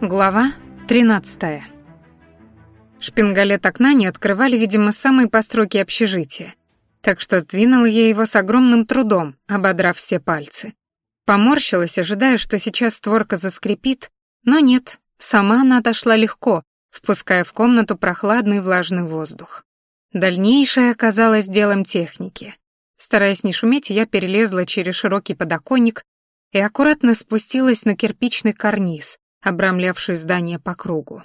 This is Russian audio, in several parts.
Глава 13. Шпингалет окна не открывали, видимо, самые постройки общежития, так что сдвинула я его с огромным трудом, ободрав все пальцы. Поморщилась, ожидая, что сейчас створка заскрипит, но нет, сама она отошла легко, впуская в комнату прохладный влажный воздух. Дальнейшее оказалось делом техники. Стараясь не шуметь, я перелезла через широкий подоконник и аккуратно спустилась на кирпичный карниз, обрамлявший здание по кругу.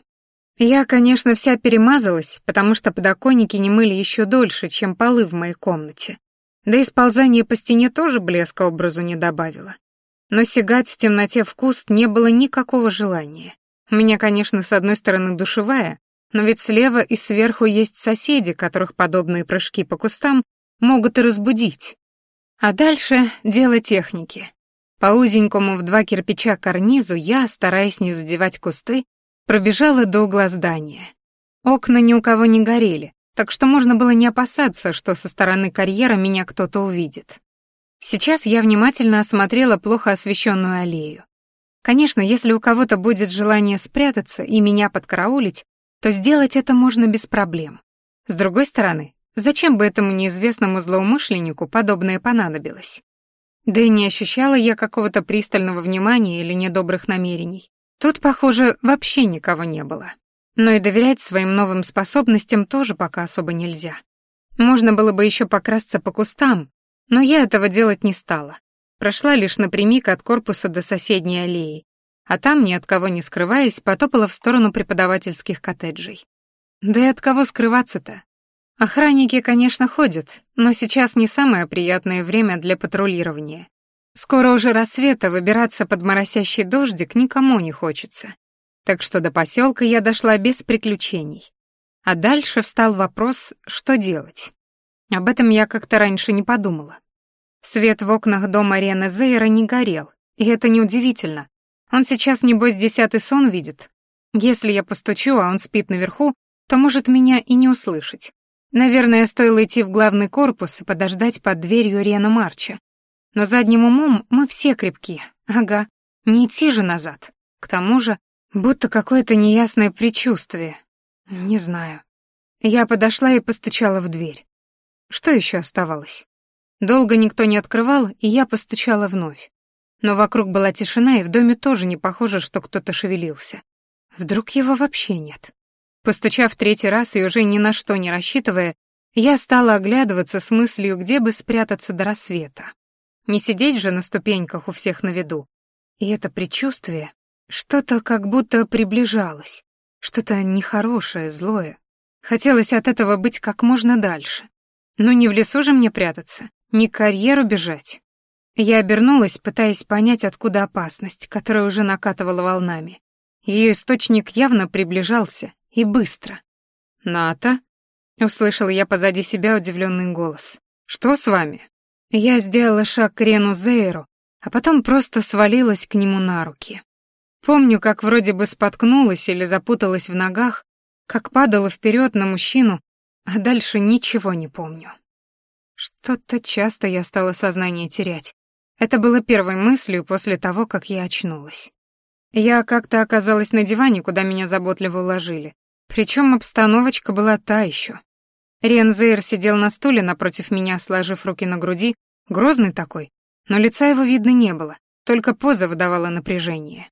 Я, конечно, вся перемазалась, потому что подоконники не мыли еще дольше, чем полы в моей комнате. Да и сползание по стене тоже блеска образу не добавило. Но сигать в темноте в куст не было никакого желания. У меня, конечно, с одной стороны душевая, но ведь слева и сверху есть соседи, которых подобные прыжки по кустам могут и разбудить. А дальше дело техники. По узенькому в два кирпича карнизу я, стараясь не задевать кусты, пробежала до угла здания. Окна ни у кого не горели, так что можно было не опасаться, что со стороны карьера меня кто-то увидит. Сейчас я внимательно осмотрела плохо освещенную аллею. Конечно, если у кого-то будет желание спрятаться и меня подкараулить, то сделать это можно без проблем. С другой стороны, зачем бы этому неизвестному злоумышленнику подобное понадобилось? Да и не ощущала я какого-то пристального внимания или недобрых намерений. Тут, похоже, вообще никого не было. Но и доверять своим новым способностям тоже пока особо нельзя. Можно было бы еще покрасться по кустам, но я этого делать не стала. Прошла лишь напрямик от корпуса до соседней аллеи, а там, ни от кого не скрываясь, потопала в сторону преподавательских коттеджей. Да и от кого скрываться-то? Охранники, конечно, ходят, но сейчас не самое приятное время для патрулирования. Скоро уже рассвет, а выбираться под моросящий дождик никому не хочется. Так что до поселка я дошла без приключений. А дальше встал вопрос, что делать. Об этом я как-то раньше не подумала. Свет в окнах дома Рены Зейра не горел, и это неудивительно. Он сейчас, небось, десятый сон видит. Если я постучу, а он спит наверху, то может меня и не услышать. Наверное, стоило идти в главный корпус и подождать под дверью Рена Марча. Но задним умом мы все крепки. Ага, не идти же назад. К тому же, будто какое-то неясное предчувствие. Не знаю. Я подошла и постучала в дверь. Что еще оставалось? Долго никто не открывал, и я постучала вновь. Но вокруг была тишина, и в доме тоже не похоже, что кто-то шевелился. Вдруг его вообще нет. Постучав третий раз и уже ни на что не рассчитывая, я стала оглядываться с мыслью, где бы спрятаться до рассвета. Не сидеть же на ступеньках у всех на виду. И это предчувствие, что-то как будто приближалось, что-то нехорошее, злое. Хотелось от этого быть как можно дальше. Но не в лесу же мне прятаться, не карьеру бежать. Я обернулась, пытаясь понять, откуда опасность, которая уже накатывала волнами. Ее источник явно приближался, и быстро. «Ната?» — услышал я позади себя удивленный голос. «Что с вами?» Я сделала шаг к Рену Зейру, а потом просто свалилась к нему на руки. Помню, как вроде бы споткнулась или запуталась в ногах, как падала вперед на мужчину, а дальше ничего не помню. Что-то часто я стала сознание терять. Это было первой мыслью после того, как я очнулась. Я как-то оказалась на диване, куда меня заботливо уложили, причем обстановочка была та еще. Рензейр сидел на стуле напротив меня, сложив руки на груди, грозный такой, но лица его видно не было, только поза выдавала напряжение.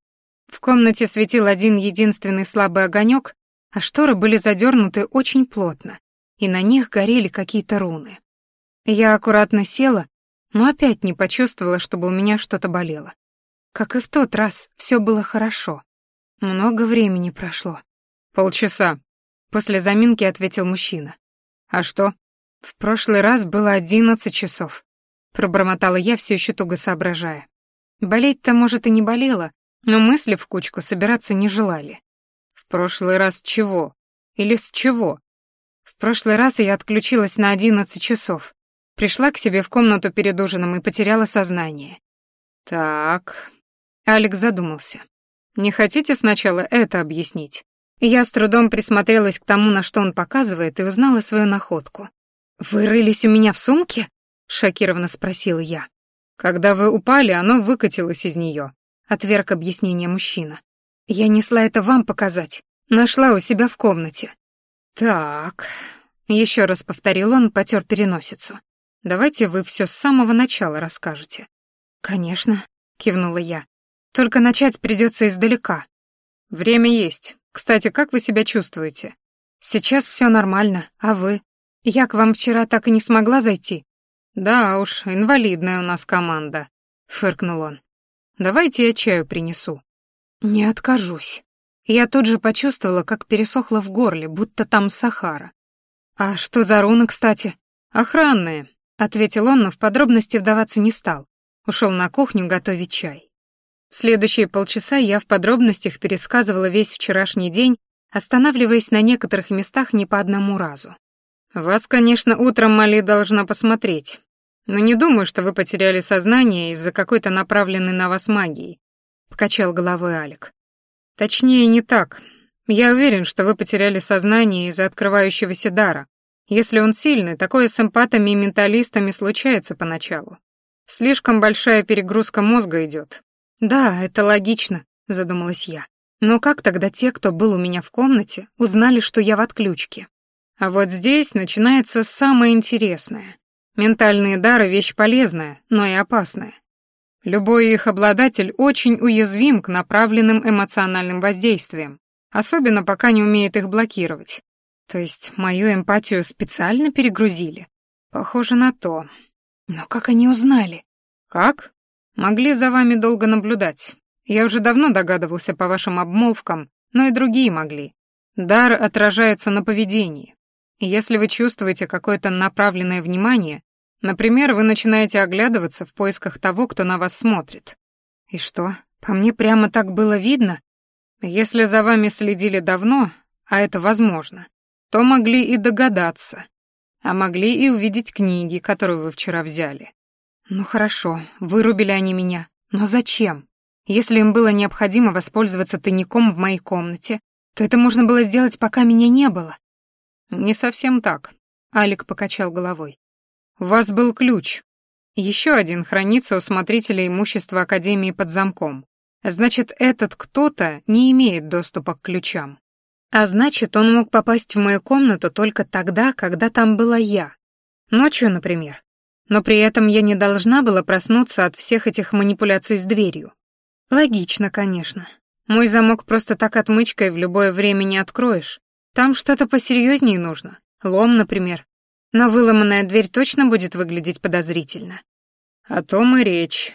В комнате светил один единственный слабый огонек, а шторы были задернуты очень плотно, и на них горели какие-то руны. Я аккуратно села, но опять не почувствовала, чтобы у меня что-то болело. Как и в тот раз, все было хорошо. Много времени прошло. «Полчаса», — после заминки ответил мужчина. «А что?» «В прошлый раз было одиннадцать часов», — пробормотала я, все еще туго соображая. Болеть-то, может, и не болела, но мысли в кучку собираться не желали. «В прошлый раз чего? Или с чего?» «В прошлый раз я отключилась на одиннадцать часов. Пришла к себе в комнату перед ужином и потеряла сознание». «Так...» Алекс задумался. «Не хотите сначала это объяснить?» Я с трудом присмотрелась к тому, на что он показывает, и узнала свою находку. «Вы рылись у меня в сумке?» — шокированно спросила я. «Когда вы упали, оно выкатилось из нее. — отверг объяснение мужчина. «Я несла это вам показать. Нашла у себя в комнате». «Так...» — еще раз повторил он, потер переносицу. «Давайте вы все с самого начала расскажете». «Конечно», — кивнула я. «Только начать придется издалека». «Время есть. Кстати, как вы себя чувствуете?» «Сейчас все нормально, а вы? Я к вам вчера так и не смогла зайти». «Да уж, инвалидная у нас команда», — фыркнул он. «Давайте я чаю принесу». «Не откажусь». Я тут же почувствовала, как пересохло в горле, будто там Сахара. «А что за руны, кстати?» «Охранные», — ответил он, но в подробности вдаваться не стал. Ушел на кухню готовить чай. Следующие полчаса я в подробностях пересказывала весь вчерашний день, останавливаясь на некоторых местах не по одному разу. «Вас, конечно, утром Мали должна посмотреть, но не думаю, что вы потеряли сознание из-за какой-то направленной на вас магии», — покачал головой Алик. «Точнее, не так. Я уверен, что вы потеряли сознание из-за открывающегося дара. Если он сильный, такое с эмпатами и менталистами случается поначалу. Слишком большая перегрузка мозга идет. Да, это логично, задумалась я. Но как тогда те, кто был у меня в комнате, узнали, что я в отключке? А вот здесь начинается самое интересное. Ментальные дары — вещь полезная, но и опасная. Любой их обладатель очень уязвим к направленным эмоциональным воздействиям, особенно пока не умеет их блокировать. То есть мою эмпатию специально перегрузили? Похоже на то. Но как они узнали? Как? Могли за вами долго наблюдать. Я уже давно догадывался по вашим обмолвкам, но и другие могли. Дар отражается на поведении. Если вы чувствуете какое-то направленное внимание, например, вы начинаете оглядываться в поисках того, кто на вас смотрит. И что, по мне прямо так было видно? Если за вами следили давно, а это возможно, то могли и догадаться, а могли и увидеть книги, которые вы вчера взяли. Ну хорошо, вырубили они меня, но зачем? Если им было необходимо воспользоваться тайником в моей комнате, то это можно было сделать, пока меня не было. Не совсем так, Алик покачал головой. У вас был ключ. Еще один хранится у смотрителя имущества Академии под замком. Значит, этот кто-то не имеет доступа к ключам. А значит, он мог попасть в мою комнату только тогда, когда там была я. Ночью, например. Но при этом я не должна была проснуться от всех этих манипуляций с дверью. Логично, конечно. Мой замок просто так отмычкой в любое время не откроешь. Там что-то посерьезнее нужно. Лом, например. Но выломанная дверь точно будет выглядеть подозрительно. О том и речь.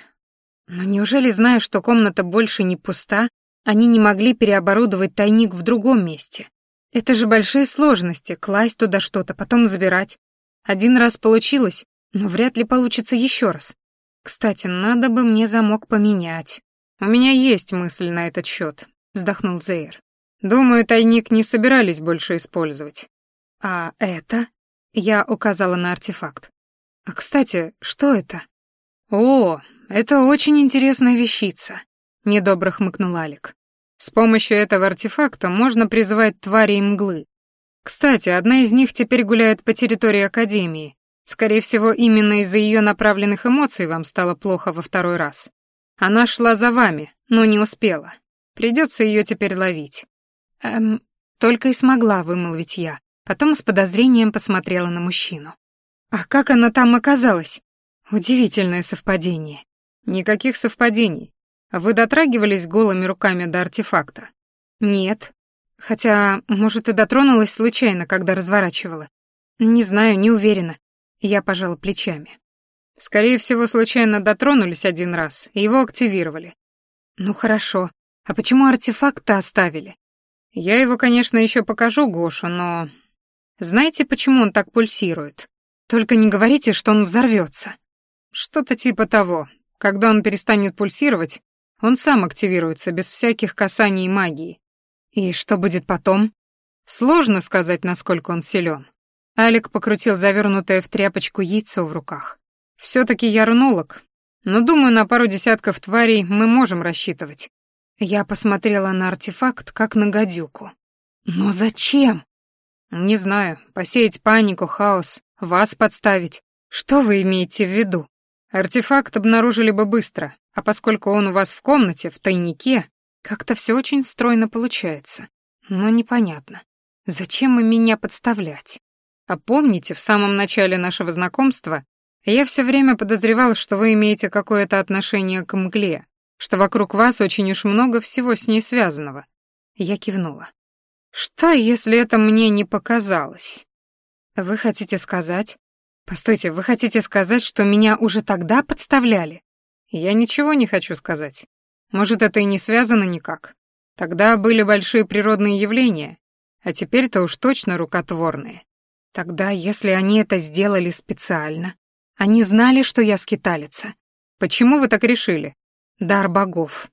Но неужели, зная, что комната больше не пуста, они не могли переоборудовать тайник в другом месте. Это же большие сложности, класть туда что-то, потом забирать. Один раз получилось, но вряд ли получится еще раз. Кстати, надо бы мне замок поменять. У меня есть мысль на этот счет, вздохнул Зейр. Думаю, тайник не собирались больше использовать. А это? Я указала на артефакт. А, кстати, что это? О, это очень интересная вещица. — недобро хмыкнул Алик. «С помощью этого артефакта можно призывать твари и мглы. Кстати, одна из них теперь гуляет по территории Академии. Скорее всего, именно из-за ее направленных эмоций вам стало плохо во второй раз. Она шла за вами, но не успела. Придется ее теперь ловить». «Эм, только и смогла вымолвить я. Потом с подозрением посмотрела на мужчину. «А как она там оказалась?» Удивительное совпадение. Никаких совпадений. Вы дотрагивались голыми руками до артефакта? Нет. Хотя, может, и дотронулась случайно, когда разворачивала. Не знаю, не уверена. Я пожала плечами. Скорее всего, случайно дотронулись один раз, и его активировали. Ну хорошо. А почему артефакт-то оставили? Я его, конечно, еще покажу Гошу, но... Знаете, почему он так пульсирует? Только не говорите, что он взорвется. Что-то типа того. Когда он перестанет пульсировать, он сам активируется без всяких касаний магии. И что будет потом? Сложно сказать, насколько он силен. Алик покрутил завернутое в тряпочку яйцо в руках. Все-таки я рунолог, но думаю, на пару десятков тварей мы можем рассчитывать. Я посмотрела на артефакт, как на гадюку. Но зачем? Не знаю, посеять панику, хаос, вас подставить. Что вы имеете в виду? Артефакт обнаружили бы быстро, А поскольку он у вас в комнате, в тайнике, как-то все очень стройно получается. Но непонятно, зачем им меня подставлять? А помните, в самом начале нашего знакомства я все время подозревал, что вы имеете какое-то отношение к мгле, что вокруг вас очень уж много всего с ней связанного. Я кивнула. Что, если это мне не показалось? Вы хотите сказать? Постойте, вы хотите сказать, что меня уже тогда подставляли? Я ничего не хочу сказать. Может, это и не связано никак. Тогда были большие природные явления, а теперь-то уж точно рукотворные. Тогда, если они это сделали специально, они знали, что я скиталица. Почему вы так решили? Дар богов.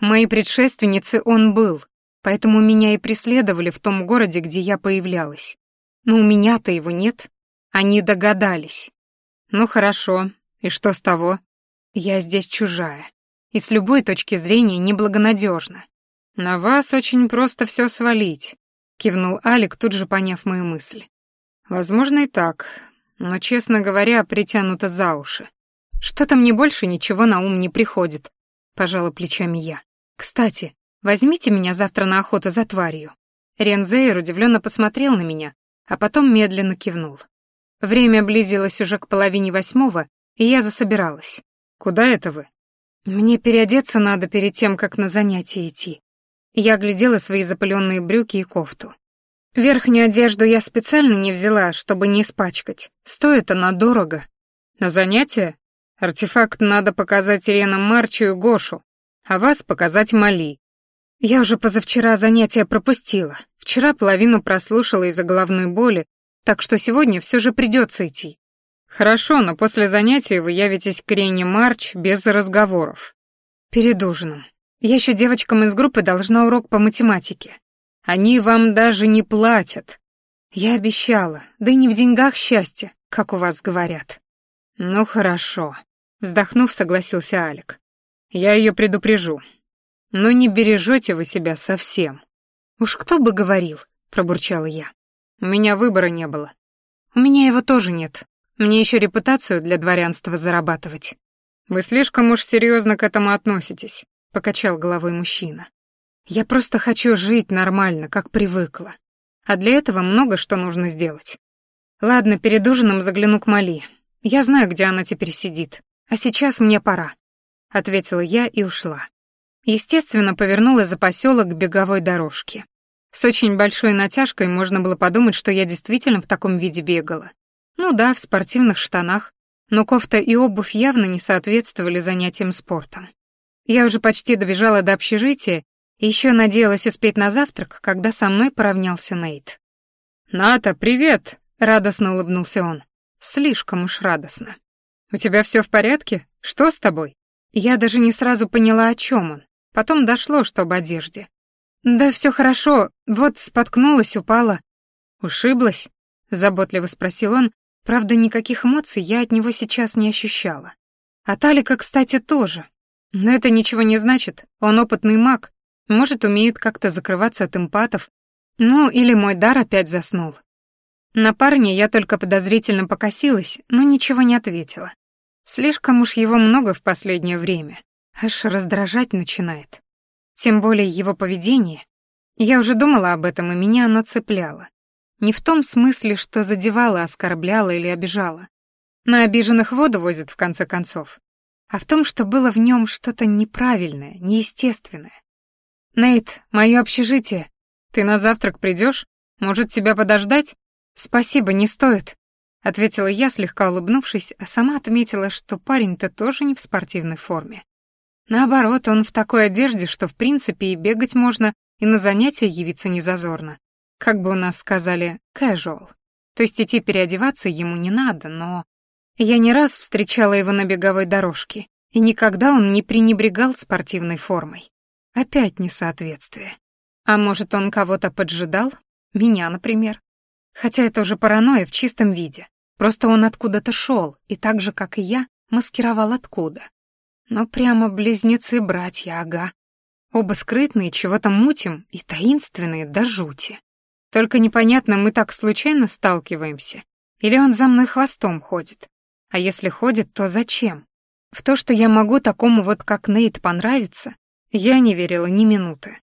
Моей предшественницы он был, поэтому меня и преследовали в том городе, где я появлялась. Но у меня-то его нет. Они догадались. Ну хорошо, и что с того? Я здесь чужая. И с любой точки зрения неблагонадежна. На вас очень просто все свалить, кивнул Алик, тут же поняв мою мысль. Возможно и так, но, честно говоря, притянуто за уши. Что-то мне больше ничего на ум не приходит, пожала плечами я. Кстати, возьмите меня завтра на охоту за тварью. Рензейр удивленно посмотрел на меня, а потом медленно кивнул. Время близилось уже к половине восьмого, и я засобиралась. «Куда это вы?» «Мне переодеться надо перед тем, как на занятия идти». Я глядела свои запыленные брюки и кофту. Верхнюю одежду я специально не взяла, чтобы не испачкать. Стоит она дорого. На занятия? Артефакт надо показать Ирена Марчу и Гошу, а вас показать Мали. Я уже позавчера занятия пропустила. Вчера половину прослушала из-за головной боли, так что сегодня все же придется идти. Хорошо, но после занятия вы явитесь к Рене Марч без разговоров. Перед ужином. Я еще девочкам из группы должна урок по математике. Они вам даже не платят. Я обещала, да не в деньгах счастье, как у вас говорят. Ну хорошо, вздохнув, согласился Алик. Я ее предупрежу. Но не бережете вы себя совсем. Уж кто бы говорил, пробурчала я. У меня выбора не было. У меня его тоже нет. Мне еще репутацию для дворянства зарабатывать. Вы слишком уж серьезно к этому относитесь, покачал головой мужчина. Я просто хочу жить нормально, как привыкла. А для этого много что нужно сделать. Ладно, перед ужином загляну к Мали. Я знаю, где она теперь сидит. А сейчас мне пора, ответила я и ушла. Естественно, повернула за поселок к беговой дорожке. С очень большой натяжкой можно было подумать, что я действительно в таком виде бегала. Ну да, в спортивных штанах, но кофта и обувь явно не соответствовали занятиям спортом. Я уже почти добежала до общежития еще надеялась успеть на завтрак, когда со мной поравнялся Нейт. «Ната, привет!» — радостно улыбнулся он. Слишком уж радостно. «У тебя все в порядке? Что с тобой?» Я даже не сразу поняла, о чем он. Потом дошло, что об одежде. «Да все хорошо, вот споткнулась, упала». «Ушиблась?» — заботливо спросил он. Правда, никаких эмоций я от него сейчас не ощущала. А Талика, кстати, тоже. Но это ничего не значит, он опытный маг, может, умеет как-то закрываться от эмпатов. Ну, или мой дар опять заснул. На парня я только подозрительно покосилась, но ничего не ответила. Слишком уж его много в последнее время. Аж раздражать начинает. Тем более его поведение. Я уже думала об этом, и меня оно цепляло. Не в том смысле, что задевало, оскорбляло или обижало. На обиженных воду возят, в конце концов. А в том, что было в нем что-то неправильное, неестественное. «Нейт, мое общежитие. Ты на завтрак придешь? Может, тебя подождать?» «Спасибо, не стоит», — ответила я, слегка улыбнувшись, а сама отметила, что парень-то тоже не в спортивной форме. Наоборот, он в такой одежде, что в принципе и бегать можно, и на занятия явиться не зазорно. Как бы у нас сказали, casual. То есть идти переодеваться ему не надо, но... Я не раз встречала его на беговой дорожке, и никогда он не пренебрегал спортивной формой. Опять несоответствие. А может, он кого-то поджидал? Меня, например. Хотя это уже паранойя в чистом виде. Просто он откуда-то шел, и так же, как и я, маскировал откуда. Но прямо близнецы-братья, ага. Оба скрытные, чего-то мутим и таинственные до жути. Только непонятно, мы так случайно сталкиваемся? Или он за мной хвостом ходит? А если ходит, то зачем? В то, что я могу такому вот, как Нейт, понравиться, я не верила ни минуты.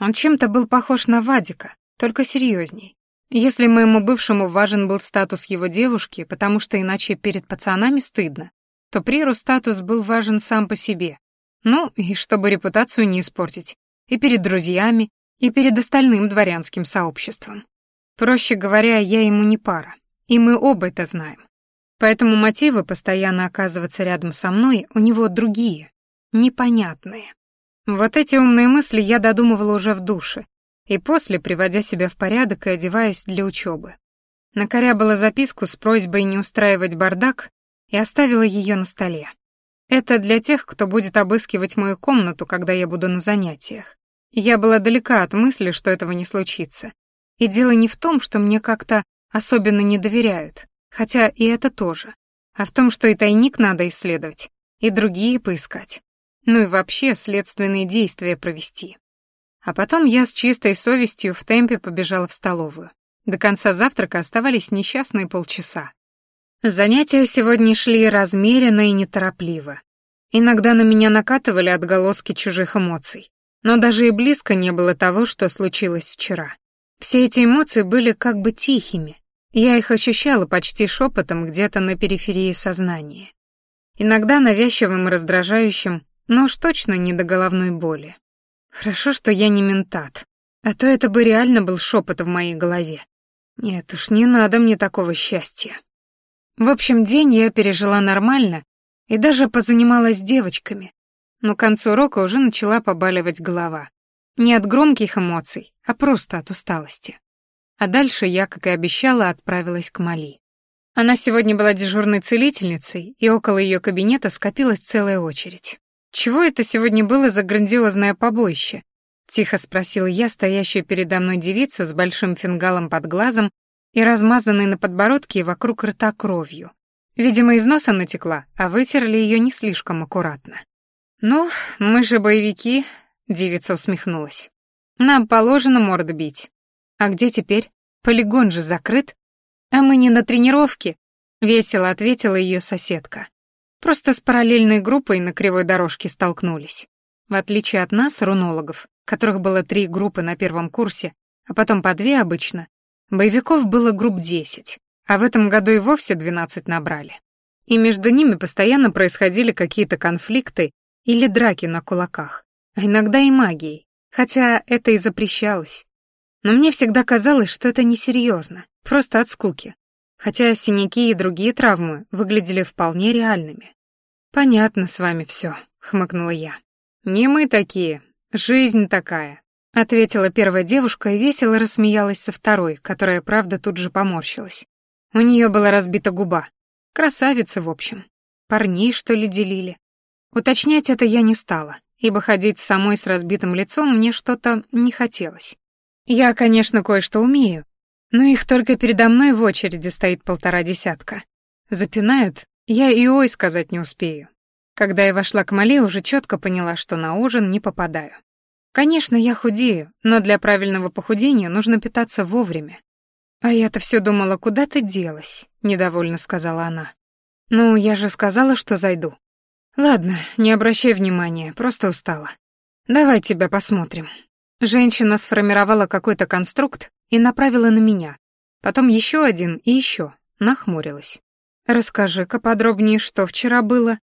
Он чем-то был похож на Вадика, только серьезней. Если моему бывшему важен был статус его девушки, потому что иначе перед пацанами стыдно, то Приру статус был важен сам по себе. Ну, и чтобы репутацию не испортить. И перед друзьями, и перед остальным дворянским сообществом. Проще говоря, я ему не пара. И мы оба это знаем. Поэтому мотивы постоянно оказываться рядом со мной у него другие, непонятные. Вот эти умные мысли я додумывала уже в душе, и после, приводя себя в порядок и одеваясь для учебы. Накорябала записку с просьбой не устраивать бардак и оставила ее на столе. Это для тех, кто будет обыскивать мою комнату, когда я буду на занятиях. Я была далека от мысли, что этого не случится. И дело не в том, что мне как-то особенно не доверяют, хотя и это тоже, а в том, что и тайник надо исследовать, и другие поискать. Ну и вообще следственные действия провести. А потом я с чистой совестью в темпе побежала в столовую. До конца завтрака оставались несчастные полчаса. Занятия сегодня шли размеренно и неторопливо. Иногда на меня накатывали отголоски чужих эмоций, но даже и близко не было того, что случилось вчера. Все эти эмоции были как бы тихими, я их ощущала почти шепотом где-то на периферии сознания. Иногда навязчивым и раздражающим, но уж точно не до головной боли. Хорошо, что я не ментат, а то это бы реально был шепот в моей голове. Нет уж, не надо мне такого счастья. В общем, день я пережила нормально и даже позанималась девочками, но к концу урока уже начала побаливать голова. Не от громких эмоций, а просто от усталости. А дальше я, как и обещала, отправилась к Мали. Она сегодня была дежурной целительницей, и около ее кабинета скопилась целая очередь. «Чего это сегодня было за грандиозное побоище?» — тихо спросил я, стоящую передо мной девицу с большим фингалом под глазом и размазанной на подбородке и вокруг рта кровью. Видимо, из носа натекла, а вытерли ее не слишком аккуратно. «Ну, мы же боевики», — девица усмехнулась. «Нам положено морды бить. А где теперь? Полигон же закрыт. А мы не на тренировке», — весело ответила ее соседка. Просто с параллельной группой на кривой дорожке столкнулись. В отличие от нас, рунологов, которых было три группы на первом курсе, а потом по две обычно, боевиков было групп десять, а в этом году и вовсе двенадцать набрали. И между ними постоянно происходили какие-то конфликты или драки на кулаках, а иногда и магией, хотя это и запрещалось. Но мне всегда казалось, что это несерьезно, просто от скуки хотя синяки и другие травмы выглядели вполне реальными. «Понятно с вами все, хмыкнула я. «Не мы такие, жизнь такая», — ответила первая девушка и весело рассмеялась со второй, которая, правда, тут же поморщилась. У нее была разбита губа. Красавица, в общем. Парней, что ли, делили. Уточнять это я не стала, ибо ходить самой с разбитым лицом мне что-то не хотелось. Я, конечно, кое-что умею, но их только передо мной в очереди стоит полтора десятка. Запинают, я и ой сказать не успею. Когда я вошла к Мале, уже четко поняла, что на ужин не попадаю. Конечно, я худею, но для правильного похудения нужно питаться вовремя. А я-то все думала, куда ты делась, недовольно сказала она. Ну, я же сказала, что зайду. Ладно, не обращай внимания, просто устала. Давай тебя посмотрим. Женщина сформировала какой-то конструкт и направила на меня. Потом еще один и еще. Нахмурилась. «Расскажи-ка подробнее, что вчера было».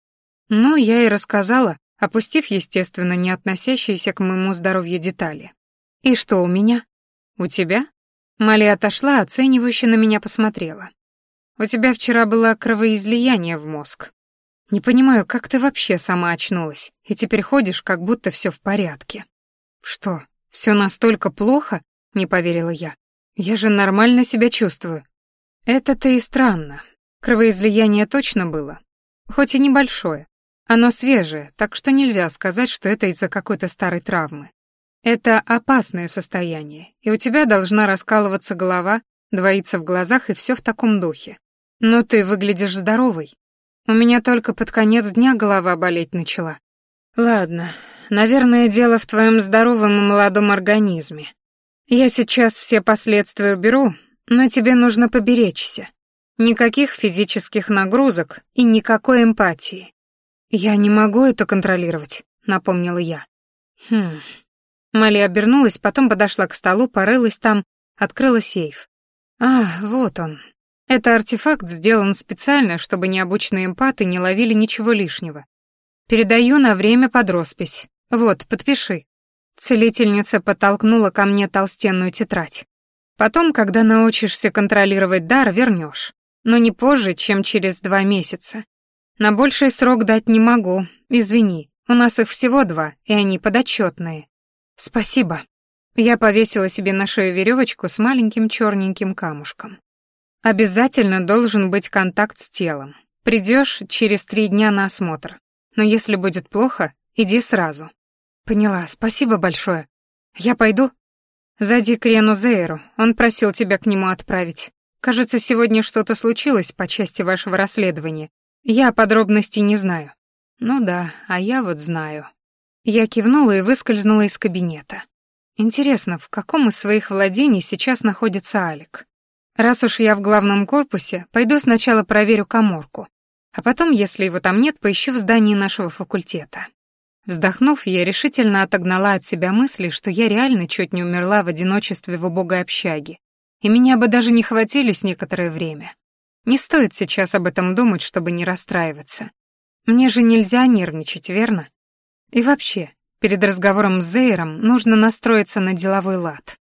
Ну, я и рассказала, опустив, естественно, не относящиеся к моему здоровью детали. «И что у меня?» «У тебя?» Мали отошла, оценивающе на меня посмотрела. «У тебя вчера было кровоизлияние в мозг. Не понимаю, как ты вообще сама очнулась, и теперь ходишь, как будто все в порядке». «Что, все настолько плохо?» Не поверила я. Я же нормально себя чувствую. Это-то и странно. Кровоизлияние точно было, хоть и небольшое. Оно свежее, так что нельзя сказать, что это из-за какой-то старой травмы. Это опасное состояние, и у тебя должна раскалываться голова, двоиться в глазах и все в таком духе. Но ты выглядишь здоровой. У меня только под конец дня голова болеть начала. Ладно, наверное, дело в твоем здоровом и молодом организме. Я сейчас все последствия уберу, но тебе нужно поберечься. Никаких физических нагрузок и никакой эмпатии. «Я не могу это контролировать», — напомнила я. «Хм...» Мали обернулась, потом подошла к столу, порылась там, открыла сейф. «А, вот он. Это артефакт сделан специально, чтобы необученные эмпаты не ловили ничего лишнего. Передаю на время под роспись. Вот, подпиши». Целительница подтолкнула ко мне толстенную тетрадь. Потом, когда научишься контролировать дар, вернешь, но не позже, чем через два месяца. На больший срок дать не могу, извини. У нас их всего два, и они подотчетные. Спасибо. Я повесила себе на шею веревочку с маленьким черненьким камушком. Обязательно должен быть контакт с телом. Придешь через три дня на осмотр. Но если будет плохо, иди сразу. Поняла, спасибо большое. Я пойду? Зайди к Рену Зейру, он просил тебя к нему отправить. Кажется, сегодня что-то случилось по части вашего расследования. Я подробностей не знаю. Ну да, а я вот знаю. Я кивнула и выскользнула из кабинета. Интересно, в каком из своих владений сейчас находится Алик? Раз уж я в главном корпусе, пойду сначала проверю каморку, а потом, если его там нет, поищу в здании нашего факультета. Вздохнув, я решительно отогнала от себя мысли, что я реально чуть не умерла в одиночестве в убогой общаге, и меня бы даже не хватились некоторое время. Не стоит сейчас об этом думать, чтобы не расстраиваться. Мне же нельзя нервничать, верно? И вообще, перед разговором с Зейром нужно настроиться на деловой лад.